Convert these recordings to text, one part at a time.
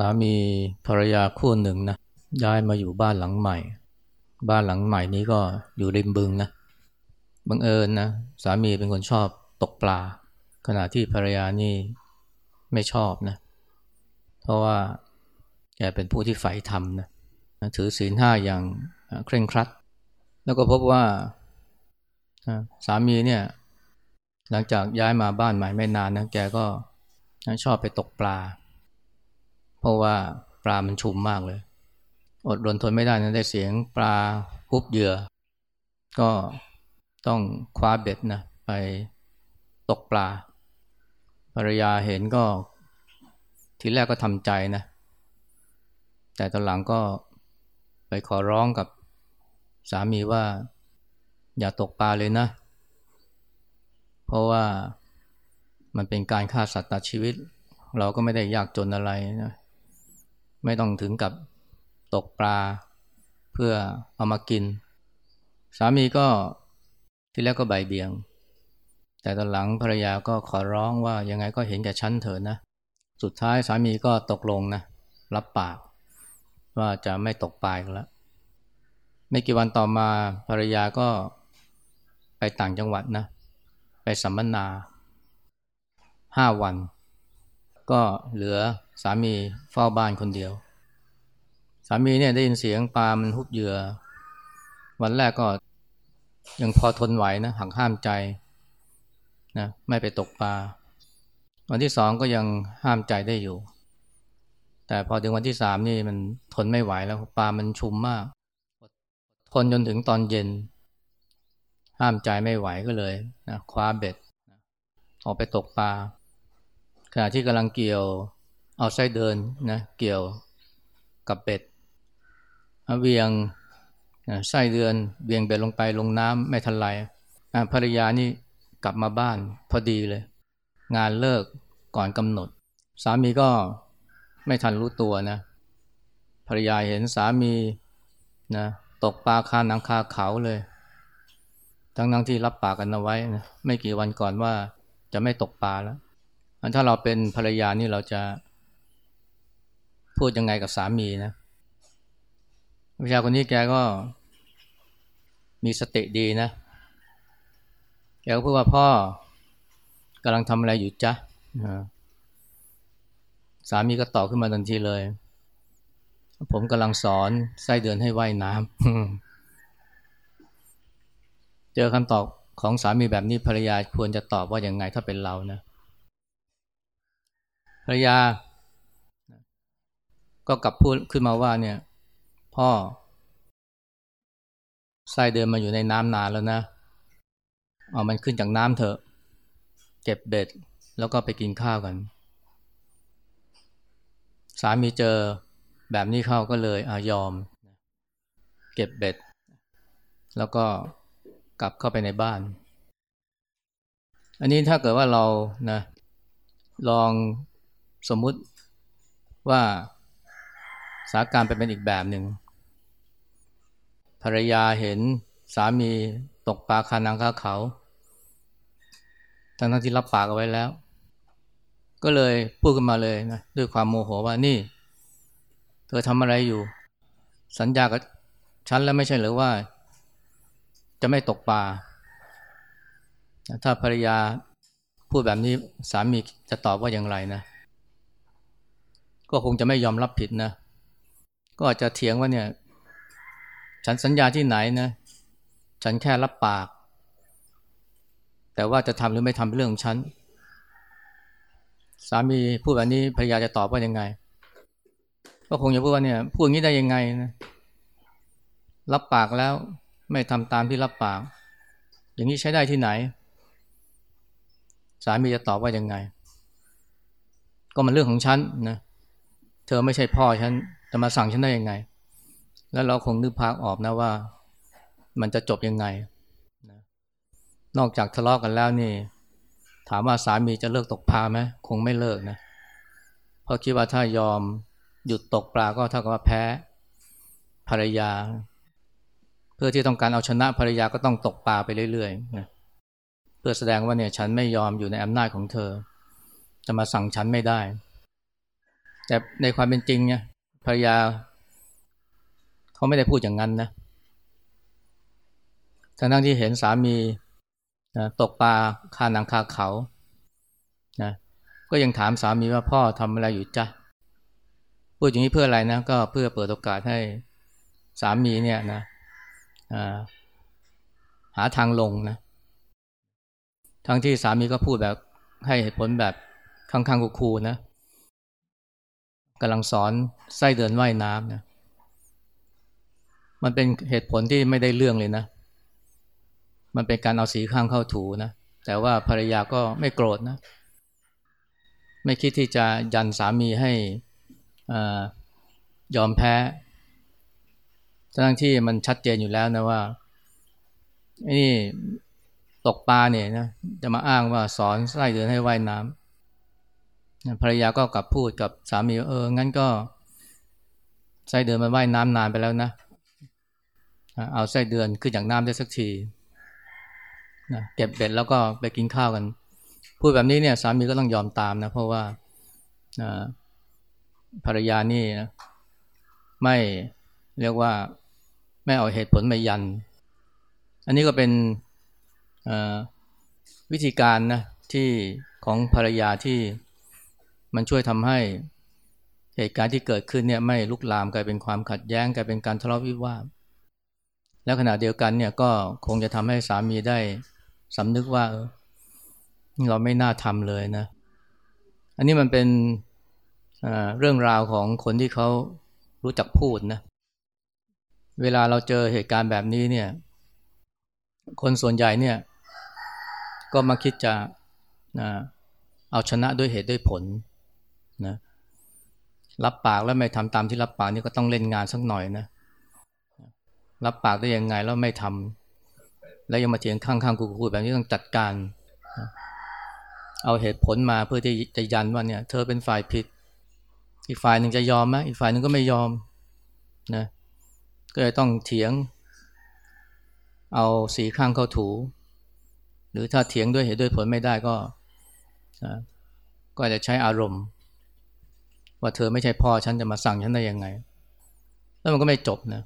สามีภรรยาคู่หนึ่งนะย้ายมาอยู่บ้านหลังใหม่ บ้านหลังใหม่นี้ก็อยู่ริมบึงนะบังเอิญนะสามีเป็นคนชอบตกปลา ขณะที่ภรรยานี่ไม่ชอบนะ เพราะว่าแกเป็นผู้ที่ใฝ่ธรรมนะถือศีลห้าอย่างเคร่งครัด แล้วก็พบว่าสามีเนี่ยหลังจากย้ายมาบ้านใหม่ไม่นานนะแกก็ชอบไปตกปลา เพราะว่าปลามันชุมมากเลย อดรนทนไม่ได้นะได้เสียงปลาฮุบเหยื่อ ก็ต้องคว้าเบ็ดนะไปตกปลาภรรยาเห็นก็ทีแรกก็ทำใจนะ แต่ตอนหลังก็ไปขอร้องกับสามีว่า อย่าตกปลาเลยนะ เพราะว่ามันเป็นการฆ่าสัตว์ตัดชีวิต เราก็ไม่ได้ยากจนอะไรนะ ไม่ต้องถึงกับตกปลาเพื่อเอามากิน สามีก็ที่แรกก็ใบเบียง แต่ตอนหลังภรรยาก็ขอร้องว่ายังไงก็เห็นแก่ฉันเถอะนะ สุดท้ายสามีก็ตกลงนะรับปาก ว่าจะไม่ตกปลาแล้วไม่กี่วันต่อมาภรรยาก็ไปต่างจังหวัดนะ ไปสัมมนาห้าวัน ก็เหลือ สามีเฝ้าบ้านคนเดียว สามีเนี่ยได้ยินเสียงปลามันฮุบเหยื่อ วันแรกก็ยังพอทนไหวนะหักห้ามใจนะไม่ไปตกปลา วันที่สองก็ยังห้ามใจได้อยู่ แต่พอถึงวันที่สามนี่มันทนไม่ไหวแล้วปลามันชุมมาก ทนจนถึงตอนเย็น ห้ามใจไม่ไหวก็เลยนะคว้าเบ็ด ออกไปตกปลาขณะที่กำลังเกี่ยว เอาไส้เดินนะเกี่ยวกับเป็ดเวียงไส้เดือนเวียงเบ็ดลงไปลงน้ำไม่ทันไรภรรยานี่กลับมาบ้านพอดีเลย งานเลิกก่อนกำหนด สามีก็ไม่ทันรู้ตัวนะภรรยาเห็นสามีนะตกปลาคาหนังคาเขาเลย ทั้งนั้งที่รับปากกันเอาไว้นะไม่กี่วันก่อนว่าจะไม่ตกปลาแล้วถ้าเราเป็นภรรยานี่เราจะ พูดยังไงกับสามีนะผู้ชาคนนี้แกก็มีสติดีนะ แกก็พูดว่าพ่อกำลังทำอะไรอยู่จ๊ะสามีก็ตอบขึ้นมาทันทีเลย ผมกำลังสอนไส้เดือนให้ว่ายน้ำ เจอคำตอบของสามีแบบนี้ภรรยาควรจะตอบว่าอย่างไงถ้าเป็นเรานะ ภรรยา ก็กลับพูดขึ้นมาว่าเนี่ย พ่อไส้เดินมาอยู่ในน้ำนานแล้วนะเอามันขึ้นจากน้ำเถอะ เก็บเบ็ด แล้วก็ไปกินข้าวกัน สามีเจอแบบนี้เข้าก็เลยอายอม เก็บเบ็ด แล้วก็กลับเข้าไปในบ้าน อันนี้ถ้าเกิดว่าเรานะ ลองสมมุติว่า สาการไปเป็นอีกแบบหนึ่งภรรยาเห็นสามีตกปลาคานังคาเขา ทั้งทั้งที่รับปากเอาไว้แล้ว ก็เลยพูดขึ้นมาเลยนะด้วยความโมโหว่านี่ เธอทำอะไรอยู่ สัญญากับฉันแล้วไม่ใช่หรือว่า จะไม่ตกปลาถ้าภรรยาพูดแบบนี้สามีจะตอบว่าอย่างไรนะ ก็คงจะไม่ยอมรับผิดนะ ก็อาจจะเถียงว่าเนี่ย ฉันสัญญาที่ไหนนะ ฉันแค่รับปาก แต่ว่าจะทำหรือไม่ทำเป็นเรื่องของฉัน สามีพูดแบบนี้ภรรยาจะตอบว่ายังไง ก็คงจะพูดว่าเนี่ยพูดอย่างนี้ได้ยังไงนะรับปากแล้วไม่ทำตามที่รับปาก อย่างนี้ใช้ได้ที่ไหน สามีจะตอบว่ายังไง ก็มันเรื่องของฉันนะเธอไม่ใช่พ่อฉัน จะมาสั่งฉันได้ยังไง แล้วเราคงนึกภาพออกนะว่า มันจะจบยังไงนะนอกจากทะเลาะกกันแล้วนี่ ถามว่าสามีจะเลิกตกปลาไหมคงไม่เลิกนะเพราะคิดว่าถ้ายอมหยุดตกปลาก็เท่ากับว่าแพ้ภรรยา เพื่อที่ต้องการเอาชนะภรรยาก็ต้องตกปลาไปเรื่อยๆนะเพื่อแสดงว่าเนี่ยฉันไม่ยอมอยู่ในอำนาจของเธอ จะมาสั่งฉันไม่ได้ แต่ในความเป็นจริงเนี่ย ภรรยา เขาไม่ได้พูดอย่างนั้นนะทั้งที่เห็นสามีนะตกปลาคาหนังคาเขานะก็ยังถามสามีว่าพ่อทำอะไรอยู่จ้ะพูดอย่างนี้เพื่ออะไรนะ ก็เพื่อเปิดโอกาสให้สามีเนี่ยนะหาทางลงนะ ทั้งที่สามีก็พูดแบบให้เหตุผลแบบข้างๆคูๆนะ กำลังสอนไส้เดือนว่ายน้ำนะมันเป็นเหตุผลที่ไม่ได้เรื่องเลยนะ มันเป็นการเอาสีข้างเข้าถูนะแต่ว่าภรรยาก็ไม่โกรธนะ ไม่คิดที่จะยันสามีให้อยอมแพ้ทั้งที่มันชัดเจนอยู่แล้วนะว่านี่ตกปลาเนี่ยนะจะมาอ้างว่าสอนไส้เดือนให้ว่ายน้ำ ภรรยาก็กลับพูดกับสามีเอองั้นก็ไส้เดือนมันว่ายน้ำนานไปแล้วนะ เอาไส้เดือนขึ้นจากน้ำได้สักทีนะเก็บเบ็ดแล้วก็ไปกินข้าวกัน พูดแบบนี้เนี่ยสามีก็ต้องยอมตามนะเพราะว่าภรรยานี่ไม่เรียกว่าไม่เอาเหตุผลมายัน อันนี้ก็เป็นวิธีการนะที่ของภรรยาที่ มันช่วยทำให้เหตุการณ์ที่เกิดขึ้นเนี่ยไม่ลุกลามกลายเป็นความขัดแย้งกลายเป็นการทะเลาะวิวาทแล้วขณะเดียวกันเนี่ยก็คงจะทำให้สามีได้สำนึกว่าเออเราไม่น่าทำเลยนะ อันนี้มันเป็นเรื่องราวของคนที่เขารู้จักพูดนะ เวลาเราเจอเหตุการณ์แบบนี้เนี่ย คนส่วนใหญ่เนี่ย ก็มาคิดจะเอาชนะด้วยเหตุด้วยผล นะรับปากแล้วไม่ทำตามที่รับปากนี่ก็ต้องเล่นงานสักหน่อยนะรับปากได้ยังไงแล้วไม่ทำแล้วยังมาเถียงข้างๆกูๆแบบนี้ต้องจัดการ เอาเหตุผลมาเพื่อที่จะยันว่าเนี่ย เธอเป็นฝ่ายผิด อีกฝ่ายหนึ่งจะยอมไหมอีกฝ่ายหนึ่งก็ไม่ยอมนะก็เลยต้องเถียง เอาสีข้างเข้าถู หรือถ้าเถียงด้วยเหตุด้วยผลไม่ได้ก็นะก็จะใช้อารมณ์ ว่าเธอไม่ใช่พ่อฉันจะมาสั่งฉันได้ยังไง แล้วมันก็ไม่จบนะ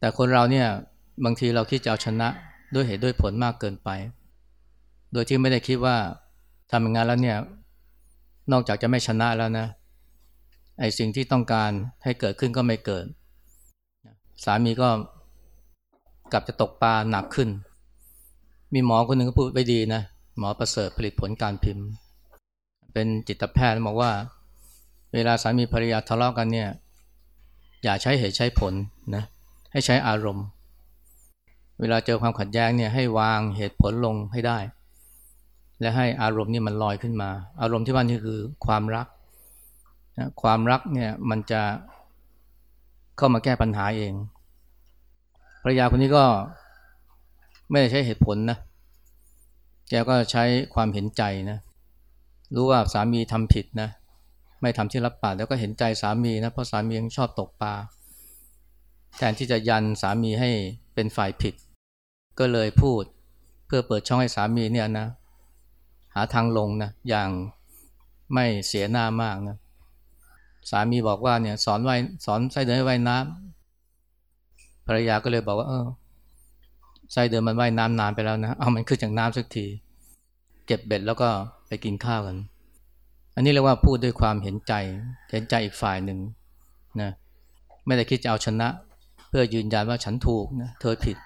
แต่คนเราเนี่ยบางทีเราคิดจะเอาชนะด้วยเหตุด้วยผลมากเกินไป โดยที่ไม่ได้คิดว่าทำอย่างนั้นแล้วเนี่ย นอกจากจะไม่ชนะแล้วนะ ไอ้สิ่งที่ต้องการให้เกิดขึ้นก็ไม่เกิด สามีก็กลับจะตกปลาหนักขึ้น มีหมอคนหนึ่งก็พูดไว้ดีนะ หมอประเสริฐผลิตผลการพิมพ์ เป็นจิตแพทย์บอกว่า เวลาสามีภรรยาทะเลาะกันเนี่ย อย่าใช้เหตุใช้ผลนะ ให้ใช้อารมณ์ เวลาเจอความขัดแย้งเนี่ยให้วางเหตุผลลงให้ได้ และให้อารมณ์นี่มันลอยขึ้นมา อารมณ์ที่ว่านี่คือความรักนะความรักเนี่ยมันจะเข้ามาแก้ปัญหาเอง ภรรยาคนนี้ก็ไม่ได้ใช้เหตุผลนะ แกก็ใช้ความเห็นใจนะ รู้ว่าสามีทำผิดนะ ไม่ทำที่รับปากแล้วก็เห็นใจสามีนะเพราะสามียังชอบตกปลาแทนที่จะยันสามีให้เป็นฝ่ายผิด ก็เลยพูดเพื่อเปิดช่องให้สามีเนี่ยนะ หาทางลงนะอย่างไม่เสียหน้ามากนะสามีบอกว่าเนี่ยสอนว่ายสอนไส้เดือนให้ว่ายน้ำภรรยาก็เลยบอกว่า เออไส้เดือนมันว่ายน้ำนานไปแล้วนะเอามันขึ้นจากน้ำสักที เก็บเบ็ดแล้วก็ไปกินข้าวกัน อันนี้เรียกว่าพูดด้วยความเห็นใจ เห็นใจอีกฝ่ายหนึ่งนะไม่ได้คิดจะเอาชนะ เพื่อยืนยันว่าฉันถูกนะเธอผิด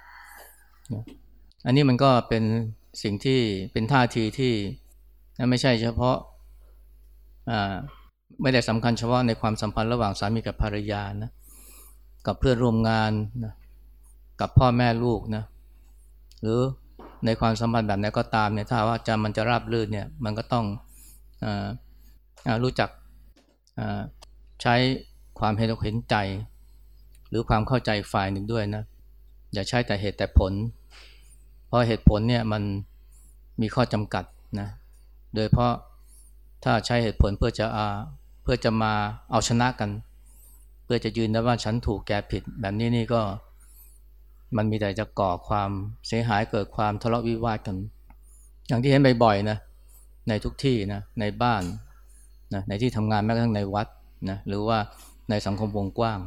นะอันนี้มันก็เป็นสิ่งที่เป็นท่าทีที่ไม่ใช่เฉพาะไม่ได้สำคัญเฉพาะในความสัมพันธ์ระหว่างสามีกับภรรยานะกับเพื่อนร่วมงานนะกับพ่อแม่ลูกนะหรือในความสัมพันธ์แบบไหนก็ตามเนี่ยถ้าว่าจะมันจะราบรื่นเนี่ยมันก็ต้องอ รู้จักใช้ความเห็นอกเห็นใจ หรือความเข้าใจฝ่ายหนึ่งด้วยนะ อย่าใช้แต่เหตุแต่ผล เพราะเหตุผลเนี่ยมันมีข้อจำกัดนะ โดยเพราะถ้าใช้เหตุผลเพื่อจะอาเพื่อจะมาเอาชนะกัน เพื่อจะยืนได้ว่าฉันถูกแกผิด แบบนี้นี่ก็มันมีแต่จะก่อความเสียหายเกิดความทะเลาะวิวาทกัน อย่างที่เห็นบ่อยๆนะในทุกที่นะในบ้าน นะในที่ทำงานแม้กระทั่งในวัดนะหรือว่าในสังคมวงกว้าง